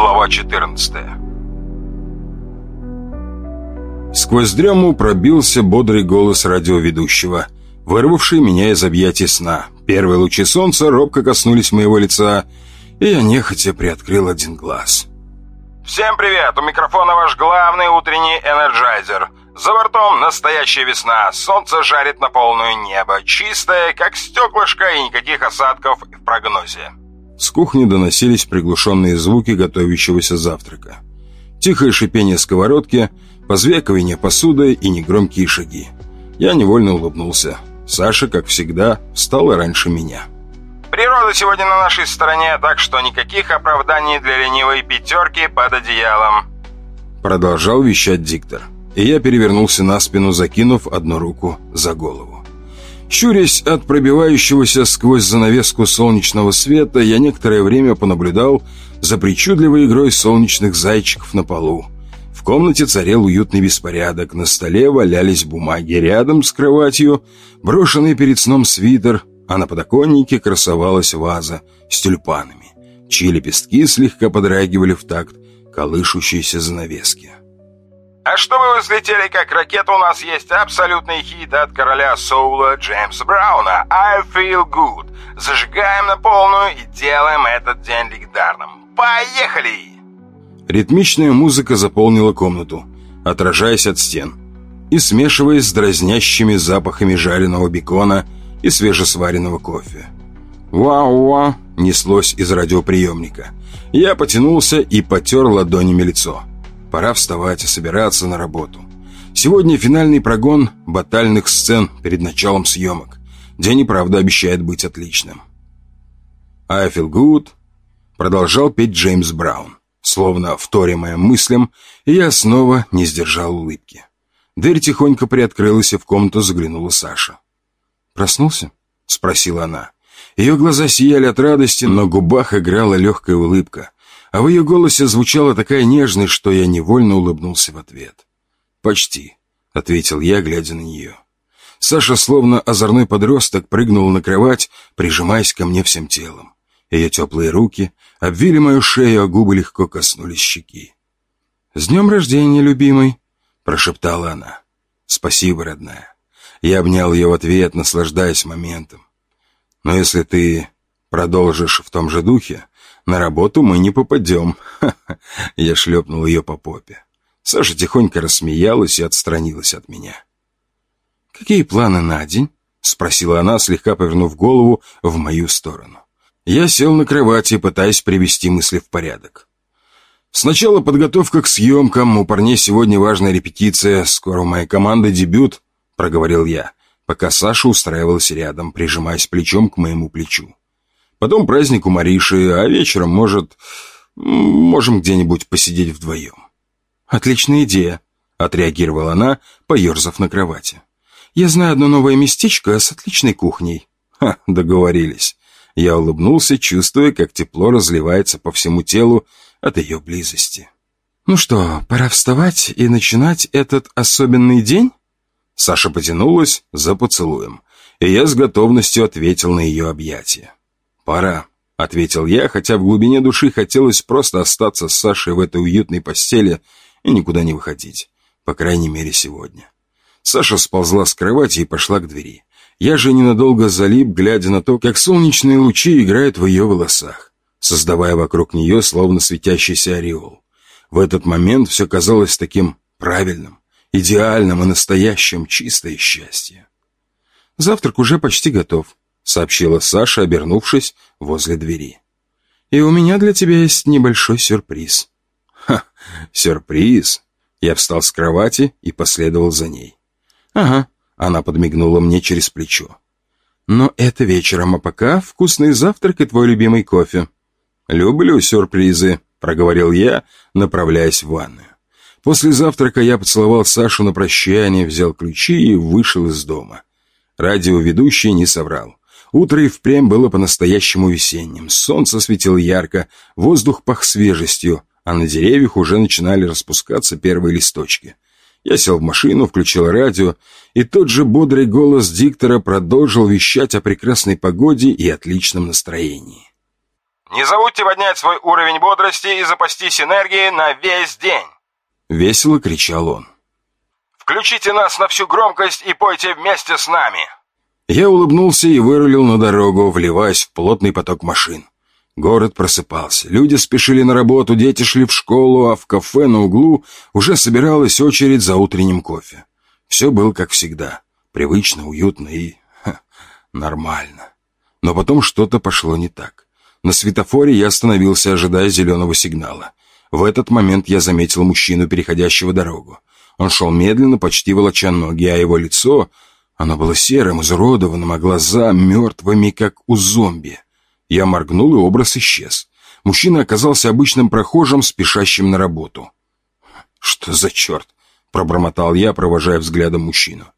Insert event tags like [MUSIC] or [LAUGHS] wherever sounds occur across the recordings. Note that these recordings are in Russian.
Глава 14 Сквозь дрему пробился бодрый голос радиоведущего, вырвавший меня из объятий сна. Первые лучи солнца робко коснулись моего лица, и я нехотя приоткрыл один глаз. Всем привет! У микрофона ваш главный утренний энерджайзер. За бортом настоящая весна, солнце жарит на полную небо, чистое, как стеклышко и никаких осадков в прогнозе. С кухни доносились приглушенные звуки готовящегося завтрака. Тихое шипение сковородки, позвякивание посуды и негромкие шаги. Я невольно улыбнулся. Саша, как всегда, встала раньше меня. Природа сегодня на нашей стороне, так что никаких оправданий для ленивой пятерки под одеялом. Продолжал вещать диктор. И я перевернулся на спину, закинув одну руку за голову. Щурясь от пробивающегося сквозь занавеску солнечного света, я некоторое время понаблюдал за причудливой игрой солнечных зайчиков на полу. В комнате царил уютный беспорядок, на столе валялись бумаги, рядом с кроватью брошенный перед сном свитер, а на подоконнике красовалась ваза с тюльпанами, чьи лепестки слегка подрагивали в такт колышущейся занавески. А чтобы вы взлетели как ракета, у нас есть абсолютный хит от короля соула Джеймса Брауна «I Feel Good». Зажигаем на полную и делаем этот день легендарным. Поехали! Ритмичная музыка заполнила комнату, отражаясь от стен и смешиваясь с дразнящими запахами жареного бекона и свежесваренного кофе. «Вау-вау!» неслось из радиоприемника. Я потянулся и потер ладонями лицо. Пора вставать и собираться на работу. Сегодня финальный прогон батальных сцен перед началом съемок. День и правда обещает быть отличным. I feel good продолжал петь Джеймс Браун. Словно вторя моим мыслям, и я снова не сдержал улыбки. Дверь тихонько приоткрылась, и в комнату заглянула Саша. «Проснулся?» — спросила она. Ее глаза сияли от радости, но губах играла легкая улыбка а в ее голосе звучала такая нежность, что я невольно улыбнулся в ответ. «Почти», — ответил я, глядя на нее. Саша, словно озорной подросток, прыгнул на кровать, прижимаясь ко мне всем телом. Ее теплые руки обвили мою шею, а губы легко коснулись щеки. «С днем рождения, любимый!» — прошептала она. «Спасибо, родная». Я обнял ее в ответ, наслаждаясь моментом. «Но если ты продолжишь в том же духе, на работу мы не попадем. [LAUGHS] Я шлепнул ее по попе. Саша тихонько рассмеялась и отстранилась от меня. «Какие планы на день?» — спросила она, слегка повернув голову в мою сторону. Я сел на кровати, пытаясь привести мысли в порядок. Сначала подготовка к съемкам, у парней сегодня важная репетиция, скоро у моей команды дебют, проговорил я, пока Саша устраивалась рядом, прижимаясь плечом к моему плечу. Потом праздник у Мариши, а вечером, может, можем где-нибудь посидеть вдвоем». «Отличная идея», — отреагировала она, поерзав на кровати. «Я знаю одно новое местечко с отличной кухней». «Ха, договорились». Я улыбнулся, чувствуя, как тепло разливается по всему телу от ее близости. «Ну что, пора вставать и начинать этот особенный день?» Саша потянулась за поцелуем, и я с готовностью ответил на ее объятия. «Пора», — ответил я, хотя в глубине души хотелось просто остаться с Сашей в этой уютной постели и никуда не выходить, по крайней мере сегодня. Саша сползла с кровати и пошла к двери. Я же ненадолго залип, глядя на то, как солнечные лучи играют в ее волосах, создавая вокруг нее словно светящийся ореол. В этот момент все казалось таким правильным, идеальным и настоящим чистое счастье. «Завтрак уже почти готов», — сообщила Саша, обернувшись возле двери. «И у меня для тебя есть небольшой сюрприз». «Ха, сюрприз!» Я встал с кровати и последовал за ней. «Ага», — она подмигнула мне через плечо. «Но это вечером, а пока вкусный завтрак и твой любимый кофе». «Люблю сюрпризы», — проговорил я, направляясь в ванную. После завтрака я поцеловал Сашу на прощание, взял ключи и вышел из дома. Радиоведущий не соврал. Утро и впрямь было по-настоящему весенним. Солнце светило ярко, воздух пах свежестью, а на деревьях уже начинали распускаться первые листочки. Я сел в машину, включил радио, и тот же бодрый голос диктора продолжил вещать о прекрасной погоде и отличном настроении. Не забудьте поднять свой уровень бодрости и запастись энергией на весь день!» Весело кричал он. «Включите нас на всю громкость и пойте вместе с нами!» Я улыбнулся и вырулил на дорогу, вливаясь в плотный поток машин. Город просыпался. Люди спешили на работу, дети шли в школу, а в кафе на углу уже собиралась очередь за утренним кофе. Все было как всегда. Привычно, уютно и... Ха, нормально. Но потом что-то пошло не так. На светофоре я остановился, ожидая зеленого сигнала. В этот момент я заметил мужчину, переходящего дорогу. Он шел медленно, почти волоча ноги, а его лицо... Оно было серым, изуродованным, а глаза мертвыми, как у зомби. Я моргнул, и образ исчез. Мужчина оказался обычным прохожим, спешащим на работу. «Что за черт?» — пробормотал я, провожая взглядом мужчину.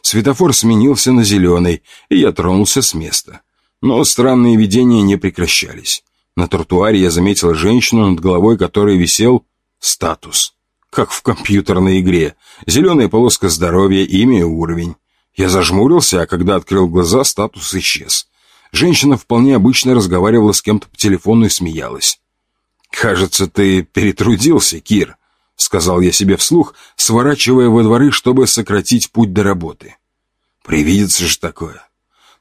Светофор сменился на зеленый, и я тронулся с места. Но странные видения не прекращались. На тротуаре я заметил женщину, над головой которой висел статус. Как в компьютерной игре. Зеленая полоска здоровья, имя и уровень. Я зажмурился, а когда открыл глаза, статус исчез. Женщина вполне обычно разговаривала с кем-то по телефону и смеялась. «Кажется, ты перетрудился, Кир», — сказал я себе вслух, сворачивая во дворы, чтобы сократить путь до работы. Привидится же такое.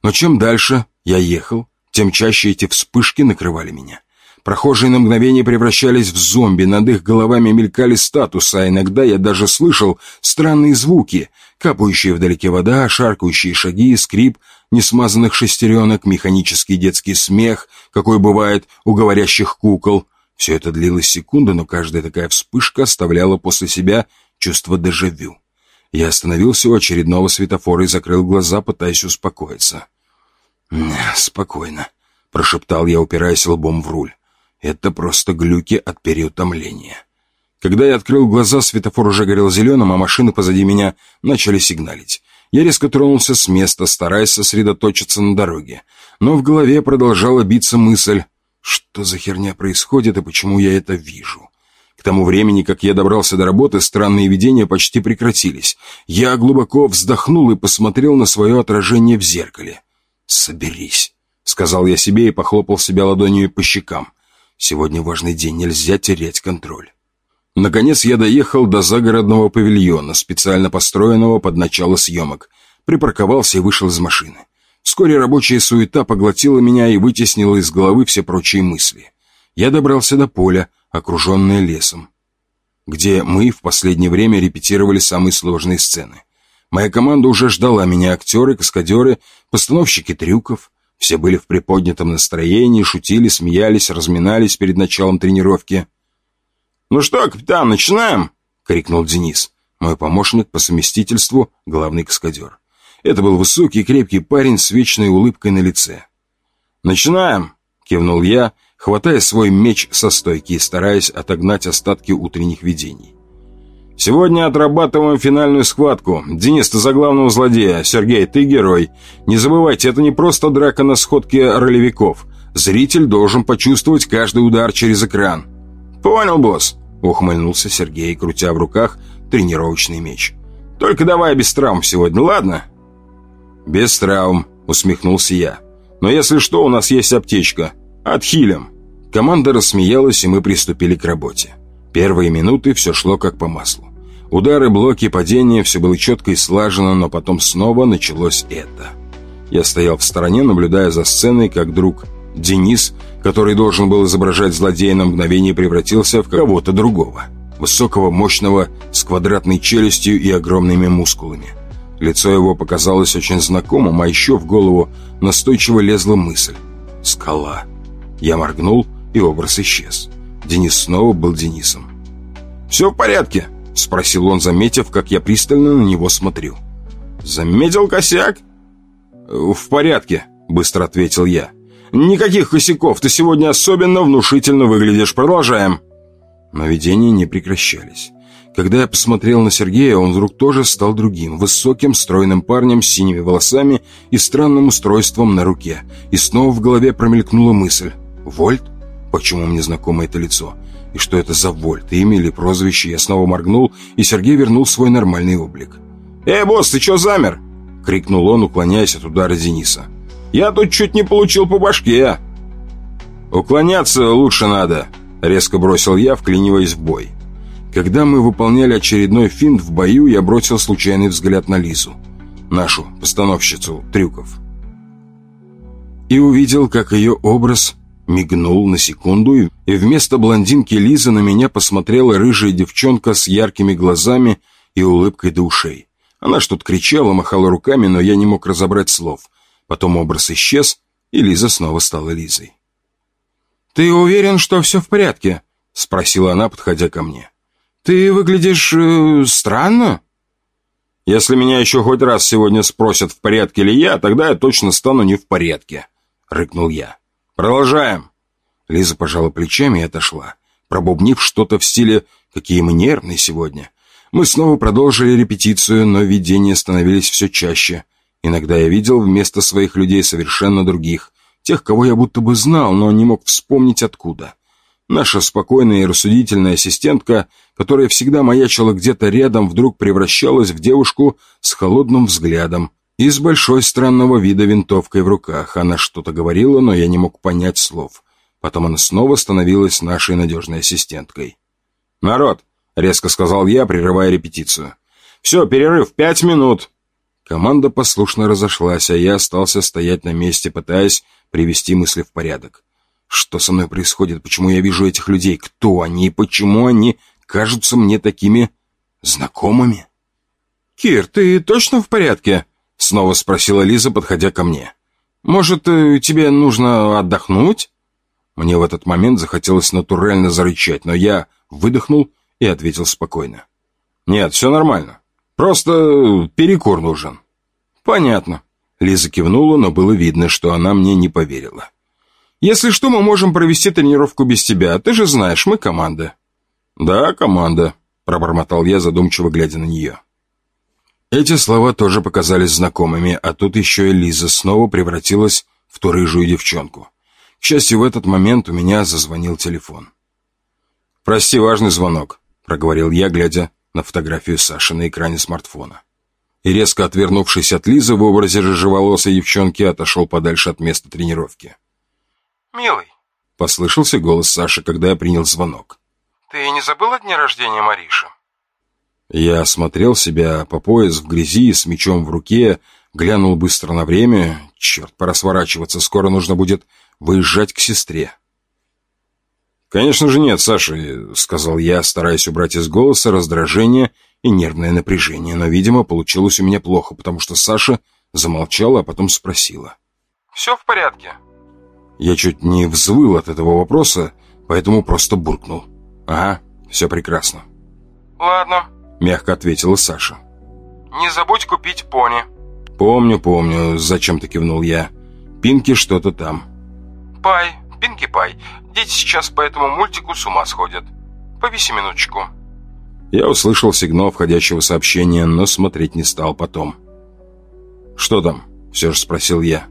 Но чем дальше я ехал, тем чаще эти вспышки накрывали меня. Прохожие на мгновение превращались в зомби, над их головами мелькали статусы, а иногда я даже слышал странные звуки, капающая вдалеке вода, шаркающие шаги, скрип несмазанных шестеренок, механический детский смех, какой бывает у говорящих кукол. Все это длилось секунды, но каждая такая вспышка оставляла после себя чувство дежавю. Я остановился у очередного светофора и закрыл глаза, пытаясь успокоиться. «Спокойно», — прошептал я, упираясь лбом в руль. «Это просто глюки от переутомления». Когда я открыл глаза, светофор уже горел зеленым, а машины позади меня начали сигналить. Я резко тронулся с места, стараясь сосредоточиться на дороге. Но в голове продолжала биться мысль, что за херня происходит и почему я это вижу. К тому времени, как я добрался до работы, странные видения почти прекратились. Я глубоко вздохнул и посмотрел на свое отражение в зеркале. «Соберись», — сказал я себе и похлопал себя ладонью по щекам. «Сегодня важный день, нельзя терять контроль». Наконец я доехал до загородного павильона, специально построенного под начало съемок. Припарковался и вышел из машины. Вскоре рабочая суета поглотила меня и вытеснила из головы все прочие мысли. Я добрался до поля, окруженное лесом, где мы в последнее время репетировали самые сложные сцены. Моя команда уже ждала меня, актеры, каскадеры, постановщики трюков. Все были в приподнятом настроении, шутили, смеялись, разминались перед началом тренировки. «Ну что, капитан, начинаем?» — крикнул Денис, мой помощник по совместительству, главный каскадер. Это был высокий крепкий парень с вечной улыбкой на лице. «Начинаем!» — кивнул я, хватая свой меч со стойки и стараясь отогнать остатки утренних видений. «Сегодня отрабатываем финальную схватку. Денис, ты за главного злодея. Сергей, ты герой. Не забывайте, это не просто драка на сходке ролевиков. Зритель должен почувствовать каждый удар через экран». «Понял, босс», Ухмыльнулся Сергей, крутя в руках тренировочный меч. «Только давай без травм сегодня, ладно?» «Без травм», — усмехнулся я. «Но если что, у нас есть аптечка. Отхилим». Команда рассмеялась, и мы приступили к работе. Первые минуты все шло как по маслу. Удары, блоки, падения, все было четко и слажено, но потом снова началось это. Я стоял в стороне, наблюдая за сценой, как друг Денис который должен был изображать злодея на мгновение, превратился в кого-то другого. Высокого, мощного, с квадратной челюстью и огромными мускулами. Лицо его показалось очень знакомым, а еще в голову настойчиво лезла мысль. «Скала». Я моргнул, и образ исчез. Денис снова был Денисом. «Все в порядке?» — спросил он, заметив, как я пристально на него смотрю. «Заметил косяк?» «В порядке», — быстро ответил я. Никаких косяков, ты сегодня особенно внушительно выглядишь. Продолжаем. Но видения не прекращались. Когда я посмотрел на Сергея, он вдруг тоже стал другим, высоким, стройным парнем с синими волосами и странным устройством на руке. И снова в голове промелькнула мысль. «Вольт? Почему мне знакомо это лицо? И что это за Вольт? Имя или прозвище?» Я снова моргнул, и Сергей вернул свой нормальный облик. «Эй, босс, ты чё замер?» — крикнул он, уклоняясь от удара Дениса. Я тут чуть не получил по башке!» «Уклоняться лучше надо», — резко бросил я, вклиниваясь в бой. Когда мы выполняли очередной финт в бою, я бросил случайный взгляд на Лизу, нашу постановщицу трюков. И увидел, как ее образ мигнул на секунду, и вместо блондинки Лизы на меня посмотрела рыжая девчонка с яркими глазами и улыбкой до ушей. Она что-то кричала, махала руками, но я не мог разобрать слов. Потом образ исчез, и Лиза снова стала Лизой. «Ты уверен, что все в порядке?» — спросила она, подходя ко мне. «Ты выглядишь... Э, странно?» «Если меня еще хоть раз сегодня спросят, в порядке ли я, тогда я точно стану не в порядке», — рыкнул я. «Продолжаем». Лиза пожала плечами и отошла, пробубнив что-то в стиле «Какие мы нервные сегодня». Мы снова продолжили репетицию, но видения становились все чаще. Иногда я видел вместо своих людей совершенно других, тех, кого я будто бы знал, но не мог вспомнить откуда. Наша спокойная и рассудительная ассистентка, которая всегда маячила где-то рядом, вдруг превращалась в девушку с холодным взглядом и с большой странного вида винтовкой в руках. Она что-то говорила, но я не мог понять слов. Потом она снова становилась нашей надежной ассистенткой. «Народ!» — резко сказал я, прерывая репетицию. «Все, перерыв, пять минут!» Команда послушно разошлась, а я остался стоять на месте, пытаясь привести мысли в порядок. Что со мной происходит? Почему я вижу этих людей? Кто они и почему они кажутся мне такими знакомыми? «Кир, ты точно в порядке?» Снова спросила Лиза, подходя ко мне. «Может, э, тебе нужно отдохнуть?» Мне в этот момент захотелось натурально зарычать, но я выдохнул и ответил спокойно. «Нет, все нормально. Просто перекур нужен». «Понятно». Лиза кивнула, но было видно, что она мне не поверила. Если что, мы можем провести тренировку без тебя. Ты же знаешь, мы команда». «Да, команда», — пробормотал я, задумчиво глядя на нее. Эти слова тоже показались знакомыми, а тут еще и Лиза снова превратилась в ту рыжую девчонку. К счастью, в этот момент у меня зазвонил телефон. «Прости, важный звонок», — проговорил я, глядя на фотографию Саши на экране смартфона. И резко отвернувшись от Лизы в образе рыжеволосой девчонки, отошел подальше от места тренировки. «Милый», — послышался голос Саши, когда я принял звонок. «Ты не забыл о дне рождения Мариши?» Я осмотрел себя по пояс в грязи с мечом в руке, глянул быстро на время. Черт, пора сворачиваться, скоро нужно будет выезжать к сестре. «Конечно же нет, Саша», — сказал я, стараясь убрать из голоса раздражение и нервное напряжение, но, видимо, получилось у меня плохо, потому что Саша замолчала, а потом спросила. «Все в порядке?» Я чуть не взвыл от этого вопроса, поэтому просто буркнул. «Ага, все прекрасно». «Ладно», — мягко ответила Саша. «Не забудь купить пони». «Помню, помню», — зачем-то кивнул я. «Пинки что-то там». «Пай, Пинки Пай, дети сейчас по этому мультику с ума сходят. Повиси минуточку». Я услышал сигнал входящего сообщения, но смотреть не стал потом. «Что там?» — все же спросил я.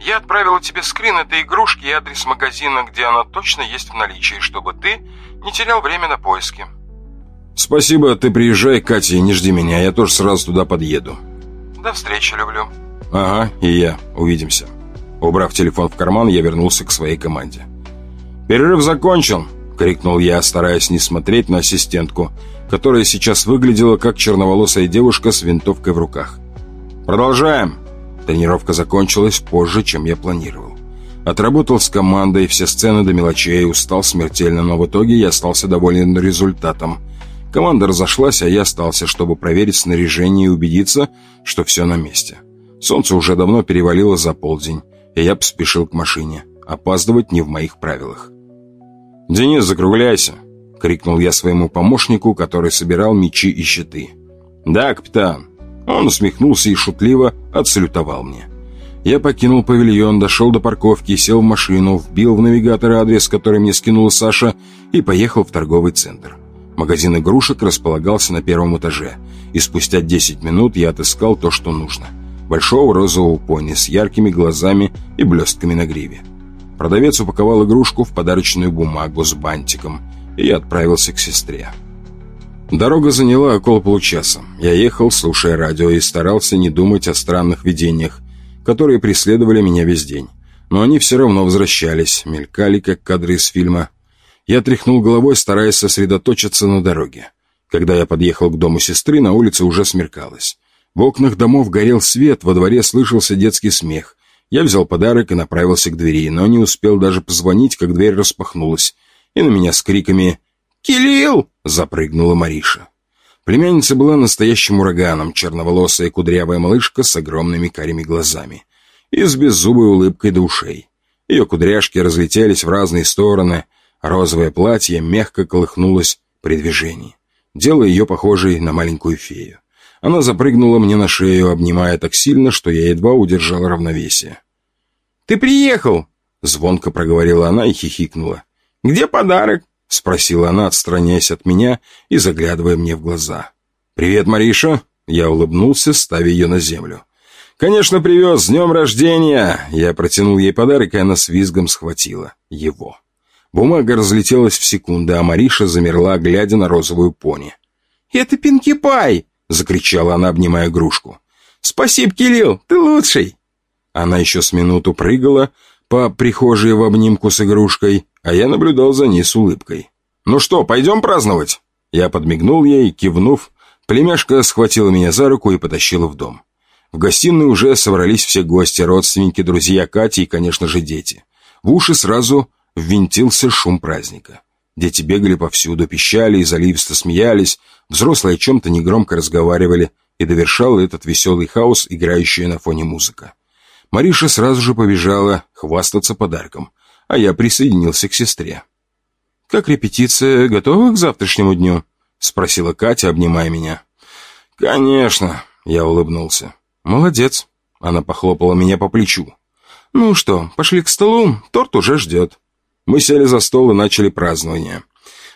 Я отправила тебе скрин этой игрушки и адрес магазина, где она точно есть в наличии, чтобы ты не терял время на поиски. Спасибо, ты приезжай, Катя, и не жди меня, я тоже сразу туда подъеду. До встречи, люблю. Ага, и я. Увидимся. Убрав телефон в карман, я вернулся к своей команде. «Перерыв закончен!» — крикнул я, стараясь не смотреть на ассистентку, которая сейчас выглядела как черноволосая девушка с винтовкой в руках. «Продолжаем!» Тренировка закончилась позже, чем я планировал. Отработал с командой все сцены до мелочей, устал смертельно, но в итоге я остался доволен результатом. Команда разошлась, а я остался, чтобы проверить снаряжение и убедиться, что все на месте. Солнце уже давно перевалило за полдень, и я поспешил к машине. Опаздывать не в моих правилах. «Денис, закругляйся!» — крикнул я своему помощнику, который собирал мечи и щиты. «Да, капитан!» Он усмехнулся и шутливо отсалютовал мне. Я покинул павильон, дошел до парковки, сел в машину, вбил в навигатор адрес, который мне скинула Саша, и поехал в торговый центр. Магазин игрушек располагался на первом этаже, и спустя 10 минут я отыскал то, что нужно. Большого розового пони с яркими глазами и блестками на гриве. Продавец упаковал игрушку в подарочную бумагу с бантиком, и отправился к сестре. Дорога заняла около получаса. Я ехал, слушая радио, и старался не думать о странных видениях, которые преследовали меня весь день. но они все равно возвращались, мелькали, как кадры из фильма. Я тряхнул головой, стараясь сосредоточиться на дороге. Когда я подъехал к дому сестры, на улице уже смеркалось. В окнах домов горел свет, во дворе слышался детский смех. Я взял подарок и направился к двери, но не успел даже позвонить, как дверь распахнулась, и на меня с криками «Кирилл!» запрыгнула Мариша. Племянница была настоящим ураганом, черноволосая кудрявая малышка с огромными карими глазами и с беззубой улыбкой до ушей. Ее кудряшки разлетелись в разные стороны, розовое платье мягко колыхнулось при движении, делая ее похожей на маленькую фею. Она запрыгнула мне на шею, обнимая так сильно, что я едва удержал равновесие. «Ты приехал!» — звонко проговорила она и хихикнула. «Где подарок?» — спросила она, отстраняясь от меня и заглядывая мне в глаза. «Привет, Мариша!» — я улыбнулся, ставя ее на землю. «Конечно, привез! С днем рождения!» Я протянул ей подарок, и она с визгом схватила его. Бумага разлетелась в секунды, а Мариша замерла, глядя на розовую пони. «Это Пинки Пай!» — закричала она, обнимая игрушку. «Спасибо, Кирилл, ты лучший!» Она еще с минуту прыгала по прихожей в обнимку с игрушкой, а я наблюдал за ней с улыбкой. «Ну что, пойдем праздновать?» Я подмигнул ей, кивнув. Племяшка схватила меня за руку и потащила в дом. В гостиной уже собрались все гости, родственники, друзья Кати и, конечно же, дети. В уши сразу ввинтился шум праздника. Дети бегали повсюду, пищали и заливисто смеялись, взрослые о чем-то негромко разговаривали, и довершал этот веселый хаос, играющая на фоне музыка. Мариша сразу же побежала хвастаться подарком, а я присоединился к сестре. «Как репетиция готова к завтрашнему дню?» — спросила Катя, обнимая меня. «Конечно», — я улыбнулся. «Молодец!» Она похлопала меня по плечу. «Ну что, пошли к столу, торт уже ждет». Мы сели за стол и начали празднование.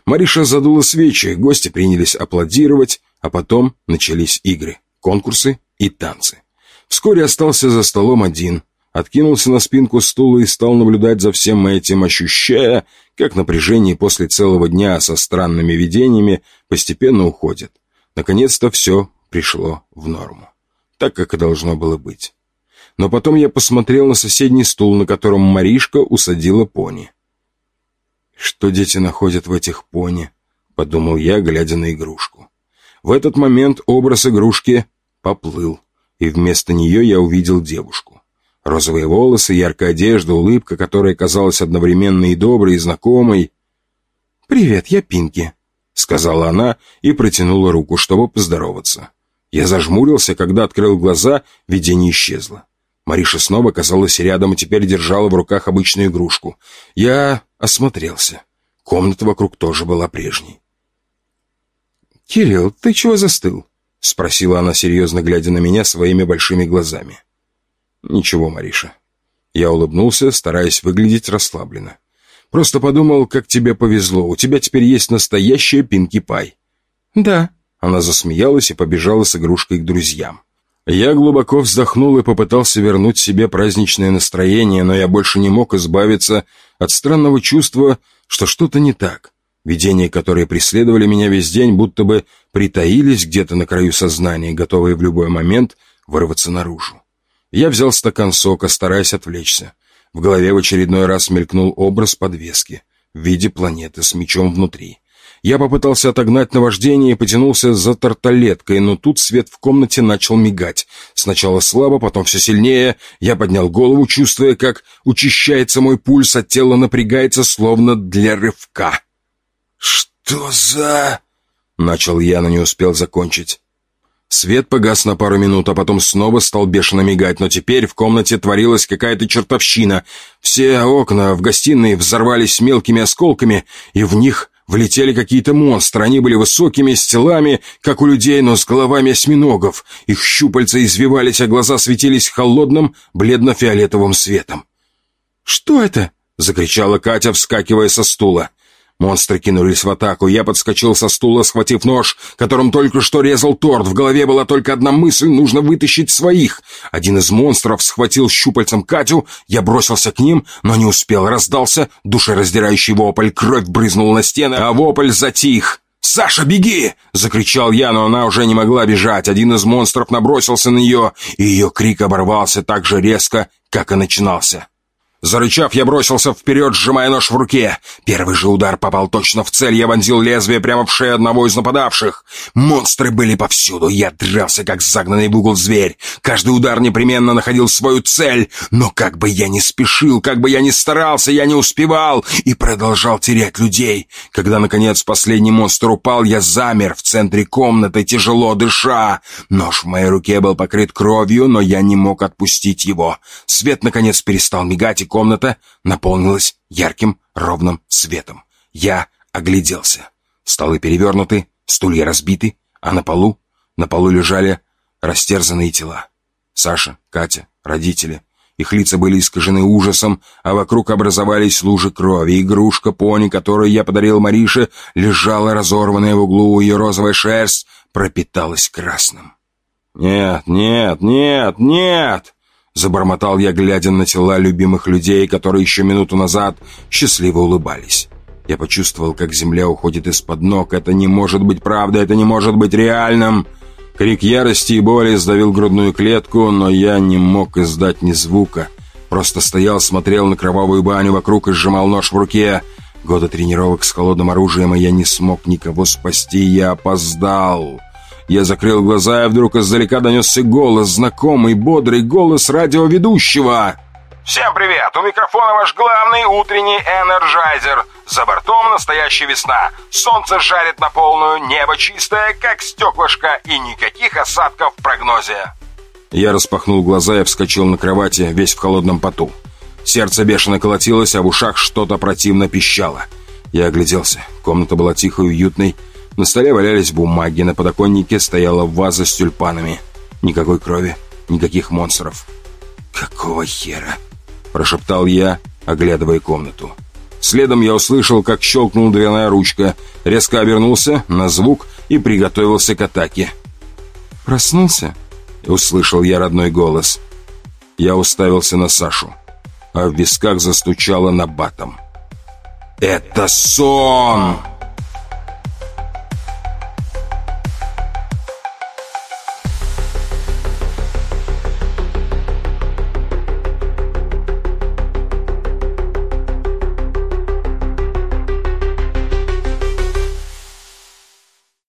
Мариша задула свечи, гости принялись аплодировать, а потом начались игры, конкурсы и танцы. Вскоре остался за столом один, откинулся на спинку стула и стал наблюдать за всем этим, ощущая, как напряжение после целого дня со странными видениями постепенно уходит. Наконец-то все пришло в норму так, как и должно было быть. Но потом я посмотрел на соседний стул, на котором Маришка усадила пони. «Что дети находят в этих пони?» — подумал я, глядя на игрушку. В этот момент образ игрушки поплыл, и вместо нее я увидел девушку. Розовые волосы, яркая одежда, улыбка, которая казалась одновременно и доброй, и знакомой. «Привет, я Пинки», — сказала она и протянула руку, чтобы поздороваться. Я зажмурился, когда открыл глаза, видение исчезло. Мариша снова казалась рядом и теперь держала в руках обычную игрушку. Я осмотрелся. Комната вокруг тоже была прежней. «Кирилл, ты чего застыл?» — спросила она, серьезно глядя на меня своими большими глазами. «Ничего, Мариша». Я улыбнулся, стараясь выглядеть расслабленно. «Просто подумал, как тебе повезло. У тебя теперь есть настоящая Пинки Пай». «Да», она засмеялась и побежала с игрушкой к друзьям. Я глубоко вздохнул и попытался вернуть себе праздничное настроение, но я больше не мог избавиться от странного чувства, что что-то не так. Видения, которые преследовали меня весь день, будто бы притаились где-то на краю сознания, готовые в любой момент вырваться наружу. Я взял стакан сока, стараясь отвлечься. В голове в очередной раз мелькнул образ подвески в виде планеты с мечом внутри. Я попытался отогнать наваждение и потянулся за тарталеткой, но тут свет в комнате начал мигать. Сначала слабо, потом все сильнее. Я поднял голову, чувствуя, как учащается мой пульс, а тело напрягается, словно для рывка. «Что за...» — начал я, но не успел закончить. Свет погас на пару минут, а потом снова стал бешено мигать, но теперь в комнате творилась какая-то чертовщина. Все окна в гостиной взорвались мелкими осколками, и в них Влетели какие-то монстры, они были высокими, с телами, как у людей, но с головами осьминогов. Их щупальца извивались, а глаза светились холодным, бледно-фиолетовым светом. «Что это?» — закричала Катя, вскакивая со стула. Монстры кинулись в атаку. Я подскочил со стула, схватив нож, которым только что резал торт. В голове была только одна мысль — нужно вытащить своих. Один из монстров схватил щупальцем Катю. Я бросился к ним, но не успел. Раздался душераздирающий вопль. Кровь брызнула на стены, а вопль затих. «Саша, беги!» — закричал я, но она уже не могла бежать. Один из монстров набросился на нее, и ее крик оборвался так же резко, как и начинался. Зарычав, я бросился вперед, сжимая нож в руке. Первый же удар попал точно в цель. Я вонзил лезвие прямо в шею одного из нападавших. Монстры были повсюду. Я дрался, как загнанный в угол зверь. Каждый удар непременно находил свою цель. Но как бы я ни спешил, как бы я ни старался, я не успевал и продолжал терять людей. Когда, наконец, последний монстр упал, я замер в центре комнаты, тяжело дыша. Нож в моей руке был покрыт кровью, но я не мог отпустить его. Свет, наконец, перестал мигать, комната наполнилась ярким ровным светом. Я огляделся. Столы перевернуты, стулья разбиты, а на полу, на полу лежали растерзанные тела. Саша, Катя, родители. Их лица были искажены ужасом, а вокруг образовались лужи крови. Игрушка пони, которую я подарил Марише, лежала разорванная в углу, ее розовая шерсть пропиталась красным. «Нет, нет, нет, нет!» Забормотал я, глядя на тела любимых людей, которые еще минуту назад счастливо улыбались. Я почувствовал, как земля уходит из-под ног. Это не может быть правдой, это не может быть реальным. Крик ярости и боли сдавил грудную клетку, но я не мог издать ни звука. Просто стоял, смотрел на кровавую баню вокруг и сжимал нож в руке. Годы тренировок с холодным оружием, и я не смог никого спасти. Я опоздал. Я закрыл глаза, и вдруг издалека донесся голос, знакомый, бодрый голос радиоведущего. «Всем привет! У микрофона ваш главный утренний энерджайзер. За бортом настоящая весна. Солнце жарит на полную, небо чистое, как стеклышко, и никаких осадков в прогнозе». Я распахнул глаза и вскочил на кровати, весь в холодном поту. Сердце бешено колотилось, а в ушах что-то противно пищало. Я огляделся. Комната была тихой и уютной, на столе валялись бумаги, на подоконнике стояла ваза с тюльпанами. Никакой крови, никаких монстров. «Какого хера?» – прошептал я, оглядывая комнату. Следом я услышал, как щелкнула дверная ручка, резко обернулся на звук и приготовился к атаке. «Проснулся?» – услышал я родной голос. Я уставился на Сашу, а в висках застучало на батом. «Это сон!»